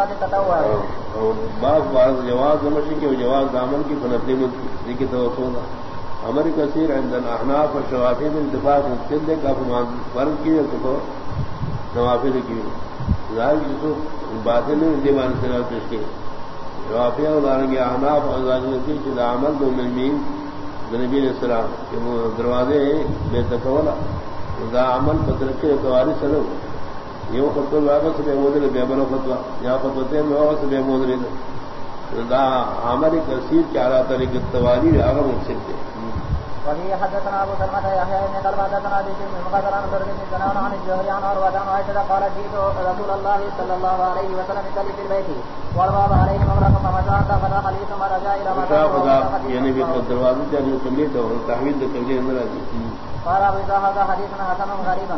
بعض بعض جواز نمشی کے جواز دامن کی فنتلی ملکی کی توقع ہماری کثیر عند الاحناف اور شوافی میں اتفاق ممکن دے کا فرض کی تو نوافل کی ظاہر کی باتیں نہیں دیوان سے پیش کی شوافی اداریں گے احناف اور کی عمل دو ملمین نبی علیہ السلام، کہ وہ دروازے بے تکولا دا عمل پترکے تواری سلو۔ یہ فتو واپس بے مودر بے بنو فتوا یا فتوتے میں واپس بے مودر دا ہماری کثیر کیا رہا تھا لیکن تواری آگا مقصد تھے۔ وفي حدثنا ابو سلمة يحيى بن قلبة حدثنا بشر من مقدر عن ضرب بن سنان عن الزهري عن عروة عن عائشة قالت جئت رسول الله صلى الله عليه وسلم يصلي في البيت والباب عليه مغرق فمسى فتح لي ثم رجع الى مكان يعني في الدروازه جاري كميته تحويل التوجيه من قال ابو هذا حديث حسن غريب